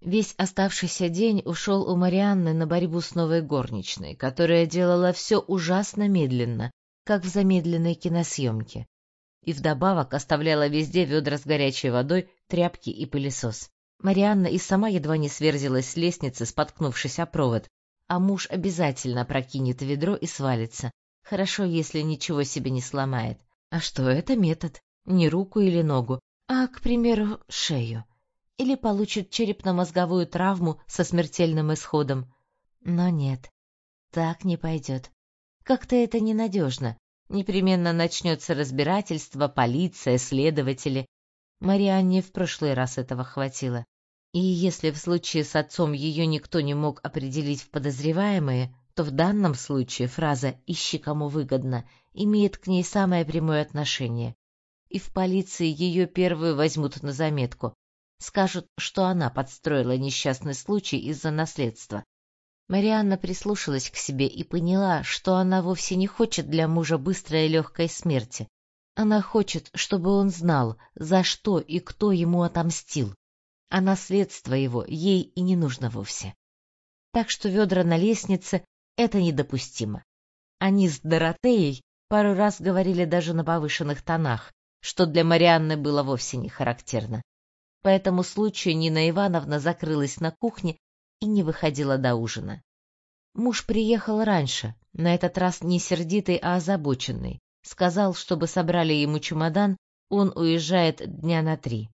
Весь оставшийся день ушел у Марианны на борьбу с новой горничной, которая делала все ужасно медленно, как в замедленной киносъемке. И вдобавок оставляла везде ведра с горячей водой, тряпки и пылесос. Марианна и сама едва не сверзилась с лестницы, споткнувшись о провод, а муж обязательно прокинет ведро и свалится. Хорошо, если ничего себе не сломает. А что, это метод. Не руку или ногу, а, к примеру, шею. Или получит черепно-мозговую травму со смертельным исходом. Но нет, так не пойдет. Как-то это ненадежно. Непременно начнется разбирательство, полиция, следователи. Марианне в прошлый раз этого хватило. И если в случае с отцом ее никто не мог определить в подозреваемые, то в данном случае фраза «ищи кому выгодно» имеет к ней самое прямое отношение. И в полиции ее первую возьмут на заметку. Скажут, что она подстроила несчастный случай из-за наследства. Марианна прислушалась к себе и поняла, что она вовсе не хочет для мужа быстрой и легкой смерти. Она хочет, чтобы он знал, за что и кто ему отомстил а наследство его ей и не нужно вовсе. Так что ведра на лестнице — это недопустимо. Они с Доротеей пару раз говорили даже на повышенных тонах, что для Марианны было вовсе не характерно. По этому случаю Нина Ивановна закрылась на кухне и не выходила до ужина. Муж приехал раньше, на этот раз не сердитый, а озабоченный. Сказал, чтобы собрали ему чемодан, он уезжает дня на три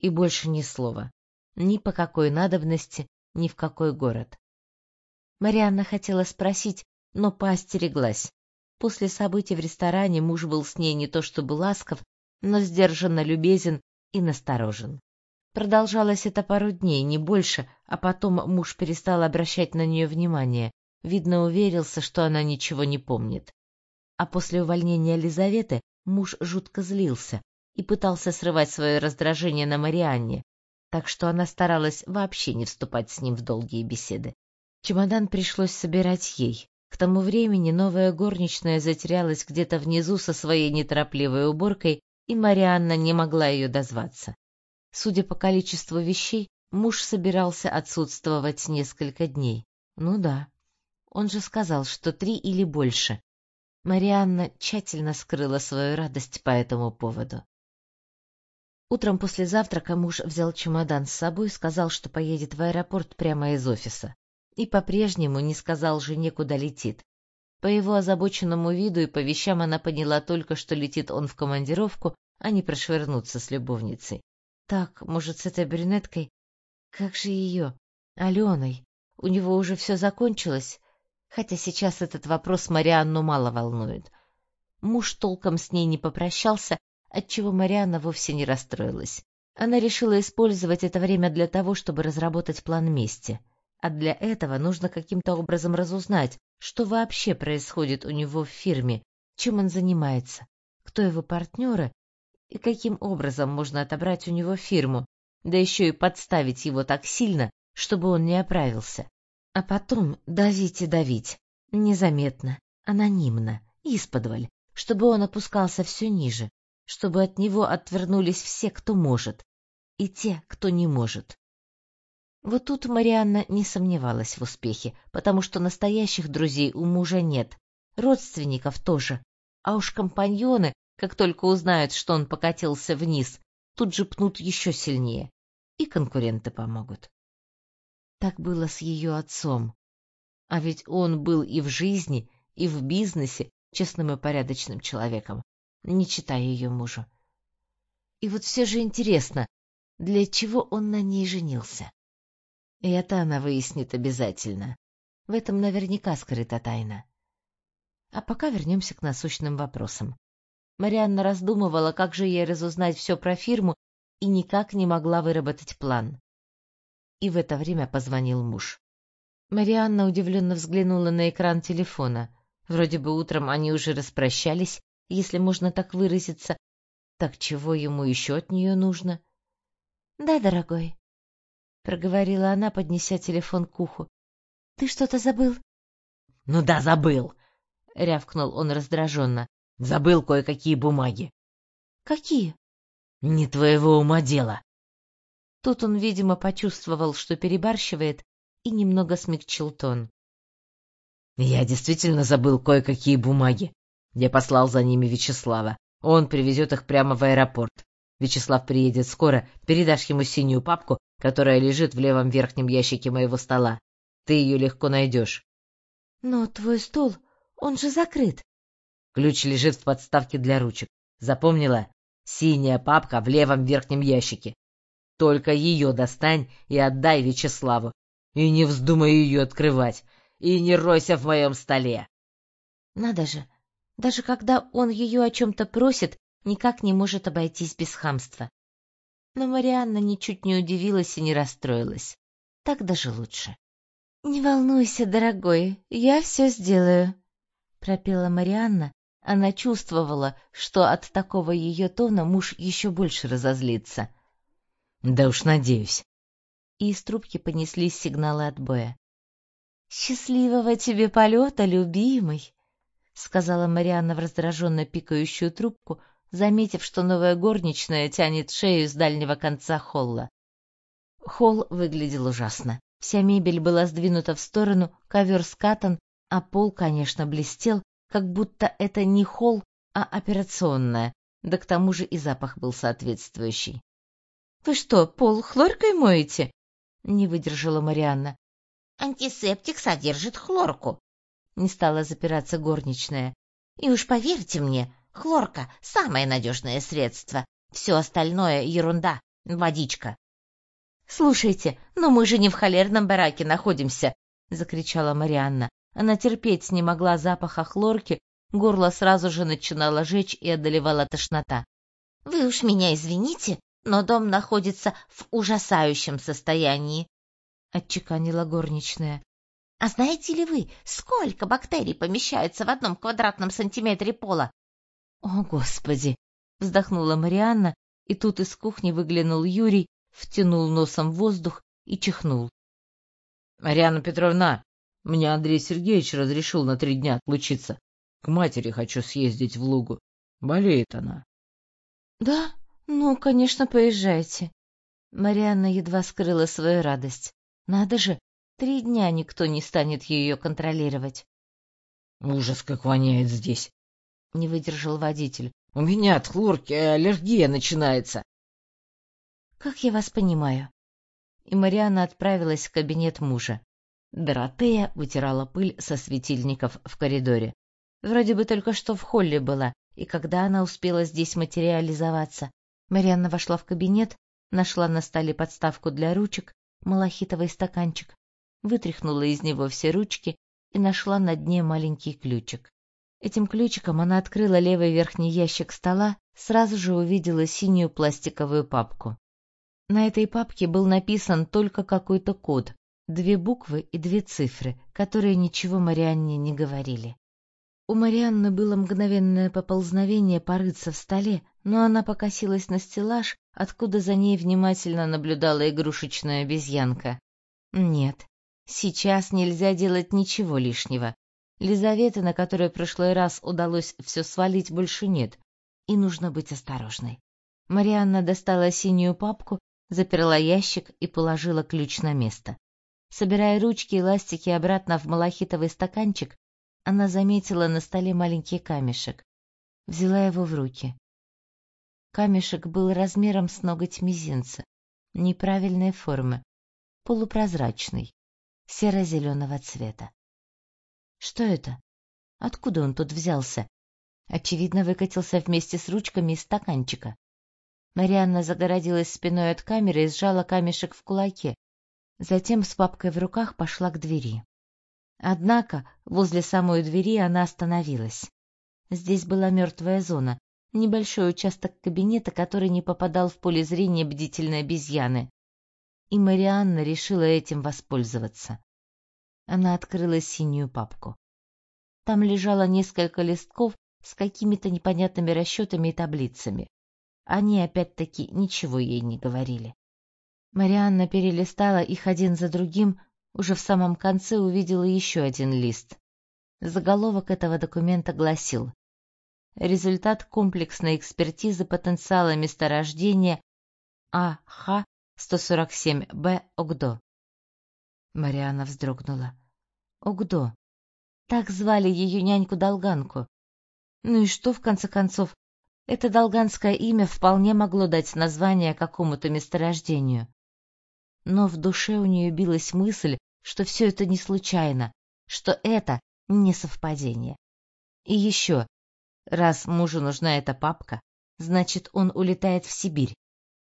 и больше ни слова. Ни по какой надобности, ни в какой город. Марианна хотела спросить, но поостереглась. После событий в ресторане муж был с ней не то чтобы ласков, но сдержанно любезен и насторожен. Продолжалось это пару дней, не больше, а потом муж перестал обращать на нее внимание, видно, уверился, что она ничего не помнит. А после увольнения Елизаветы муж жутко злился, и пытался срывать свое раздражение на Марианне, так что она старалась вообще не вступать с ним в долгие беседы. Чемодан пришлось собирать ей. К тому времени новая горничная затерялась где-то внизу со своей неторопливой уборкой, и Марианна не могла ее дозваться. Судя по количеству вещей, муж собирался отсутствовать несколько дней. Ну да, он же сказал, что три или больше. Марианна тщательно скрыла свою радость по этому поводу. Утром после завтрака муж взял чемодан с собой и сказал, что поедет в аэропорт прямо из офиса. И по-прежнему не сказал жене, куда летит. По его озабоченному виду и по вещам она поняла только, что летит он в командировку, а не прошвырнуться с любовницей. Так, может, с этой брюнеткой? Как же ее? Аленой. У него уже все закончилось? Хотя сейчас этот вопрос Марианну мало волнует. Муж толком с ней не попрощался, отчего Марианна вовсе не расстроилась. Она решила использовать это время для того, чтобы разработать план мести. А для этого нужно каким-то образом разузнать, что вообще происходит у него в фирме, чем он занимается, кто его партнеры и каким образом можно отобрать у него фирму, да еще и подставить его так сильно, чтобы он не оправился. А потом давить и давить, незаметно, анонимно, исподволь, чтобы он опускался все ниже, чтобы от него отвернулись все, кто может, и те, кто не может. Вот тут Марианна не сомневалась в успехе, потому что настоящих друзей у мужа нет, родственников тоже, а уж компаньоны, как только узнают, что он покатился вниз, тут же пнут еще сильнее, и конкуренты помогут. Так было с ее отцом. А ведь он был и в жизни, и в бизнесе честным и порядочным человеком не читая ее мужу. И вот все же интересно, для чего он на ней женился? И это она выяснит обязательно. В этом наверняка скрыта тайна. А пока вернемся к насущным вопросам. Марианна раздумывала, как же ей разузнать все про фирму, и никак не могла выработать план. И в это время позвонил муж. Марианна удивленно взглянула на экран телефона. Вроде бы утром они уже распрощались, если можно так выразиться. Так чего ему еще от нее нужно? — Да, дорогой, — проговорила она, поднеся телефон к уху. — Ты что-то забыл? — Ну да, забыл, — рявкнул он раздраженно. — Забыл кое-какие бумаги. — Какие? — Не твоего ума дело. Тут он, видимо, почувствовал, что перебарщивает, и немного смягчил тон. «Я действительно забыл кое-какие бумаги. Я послал за ними Вячеслава. Он привезет их прямо в аэропорт. Вячеслав приедет скоро, передашь ему синюю папку, которая лежит в левом верхнем ящике моего стола. Ты ее легко найдешь. Но твой стол, он же закрыт. Ключ лежит в подставке для ручек. Запомнила? Синяя папка в левом верхнем ящике. Только ее достань и отдай Вячеславу. И не вздумай ее открывать. И не ройся в моем столе. Надо же, даже когда он ее о чем-то просит, никак не может обойтись без хамства. Но Марианна ничуть не удивилась и не расстроилась. Так даже лучше. «Не волнуйся, дорогой, я все сделаю», — пропела Марианна. Она чувствовала, что от такого ее тона муж еще больше разозлится. «Да уж надеюсь». И из трубки понеслись сигналы отбоя. «Счастливого тебе полета, любимый!» — сказала Марианна в раздраженно пикающую трубку, заметив, что новая горничная тянет шею с дальнего конца холла. Холл выглядел ужасно. Вся мебель была сдвинута в сторону, ковер скатан, а пол, конечно, блестел, как будто это не холл, а операционная, да к тому же и запах был соответствующий. — Вы что, пол хлоркой моете? — не выдержала Марианна. — Антисептик содержит хлорку, — не стала запираться горничная. — И уж поверьте мне, хлорка — самое надежное средство. Все остальное — ерунда, водичка. «Слушайте, но мы же не в холерном бараке находимся!» — закричала Марианна. Она терпеть не могла запаха хлорки, горло сразу же начинало жечь и одолевала тошнота. «Вы уж меня извините, но дом находится в ужасающем состоянии», — отчеканила горничная. «А знаете ли вы, сколько бактерий помещаются в одном квадратном сантиметре пола?» «О, Господи!» — вздохнула Марианна, и тут из кухни выглянул Юрий втянул носом воздух и чихнул. — Марьяна Петровна, мне Андрей Сергеевич разрешил на три дня отлучиться. К матери хочу съездить в Лугу. Болеет она. — Да? Ну, конечно, поезжайте. Марианна едва скрыла свою радость. Надо же, три дня никто не станет ее контролировать. — Ужас, как воняет здесь! — не выдержал водитель. — У меня от хлорки аллергия начинается. Как я вас понимаю. И Марианна отправилась в кабинет мужа. Доротея вытирала пыль со светильников в коридоре. Вроде бы только что в холле была, и когда она успела здесь материализоваться? Марианна вошла в кабинет, нашла на столе подставку для ручек, малахитовый стаканчик, вытряхнула из него все ручки и нашла на дне маленький ключик. Этим ключиком она открыла левый верхний ящик стола, сразу же увидела синюю пластиковую папку. На этой папке был написан только какой-то код, две буквы и две цифры, которые ничего Марианне не говорили. У Марианны было мгновенное поползновение порыться в столе, но она покосилась на стеллаж, откуда за ней внимательно наблюдала игрушечная обезьянка. Нет, сейчас нельзя делать ничего лишнего. Лизаветы, на которой прошлый раз удалось все свалить, больше нет, и нужно быть осторожной. Марианна достала синюю папку заперла ящик и положила ключ на место. Собирая ручки и ластики обратно в малахитовый стаканчик, она заметила на столе маленький камешек. Взяла его в руки. Камешек был размером с ноготь мизинца, неправильной формы, полупрозрачный, серо-зеленого цвета. Что это? Откуда он тут взялся? Очевидно, выкатился вместе с ручками из стаканчика. Марианна загородилась спиной от камеры и сжала камешек в кулаке. Затем с папкой в руках пошла к двери. Однако возле самой двери она остановилась. Здесь была мертвая зона, небольшой участок кабинета, который не попадал в поле зрения бдительной обезьяны. И Марианна решила этим воспользоваться. Она открыла синюю папку. Там лежало несколько листков с какими-то непонятными расчетами и таблицами. Они опять-таки ничего ей не говорили. Марианна перелистала их один за другим, уже в самом конце увидела еще один лист. Заголовок этого документа гласил «Результат комплексной экспертизы потенциала месторождения АХ 147-Б Огдо. Марианна вздрогнула. Огдо. Так звали ее няньку-долганку. Ну и что, в конце концов, это долганское имя вполне могло дать название какому-то месторождению. Но в душе у нее билась мысль, что все это не случайно, что это не совпадение. И еще, раз мужу нужна эта папка, значит, он улетает в Сибирь,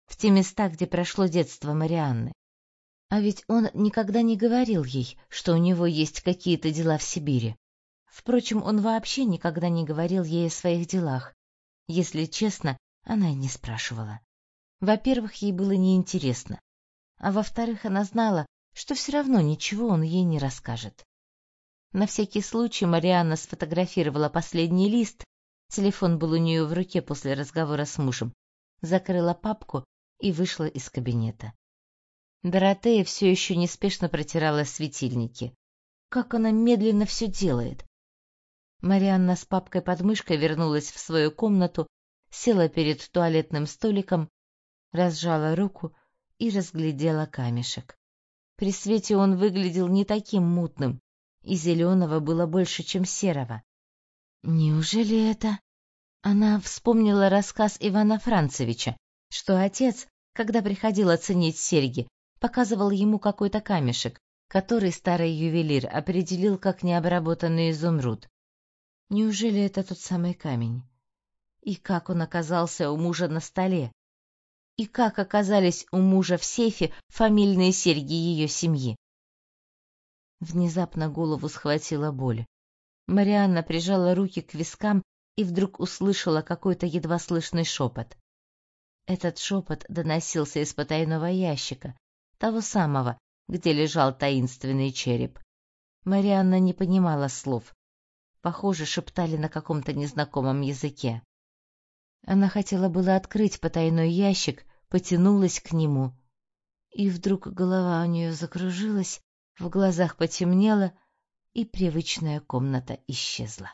в те места, где прошло детство Марианны. А ведь он никогда не говорил ей, что у него есть какие-то дела в Сибири. Впрочем, он вообще никогда не говорил ей о своих делах. Если честно, она и не спрашивала. Во-первых, ей было неинтересно, а во-вторых, она знала, что все равно ничего он ей не расскажет. На всякий случай Марианна сфотографировала последний лист, телефон был у нее в руке после разговора с мужем, закрыла папку и вышла из кабинета. Доротея все еще неспешно протирала светильники. Как она медленно все делает. Марианна с папкой под мышкой вернулась в свою комнату, села перед туалетным столиком, разжала руку и разглядела камешек. При свете он выглядел не таким мутным, и зеленого было больше, чем серого. Неужели это... Она вспомнила рассказ Ивана Францевича, что отец, когда приходил оценить серьги, показывал ему какой-то камешек, который старый ювелир определил как необработанный изумруд. Неужели это тот самый камень? И как он оказался у мужа на столе? И как оказались у мужа в сейфе фамильные серьги ее семьи? Внезапно голову схватила боль. Марианна прижала руки к вискам и вдруг услышала какой-то едва слышный шепот. Этот шепот доносился из потайного ящика, того самого, где лежал таинственный череп. Марианна не понимала слов. Похоже, шептали на каком-то незнакомом языке. Она хотела было открыть потайной ящик, потянулась к нему, и вдруг голова у нее закружилась, в глазах потемнело, и привычная комната исчезла.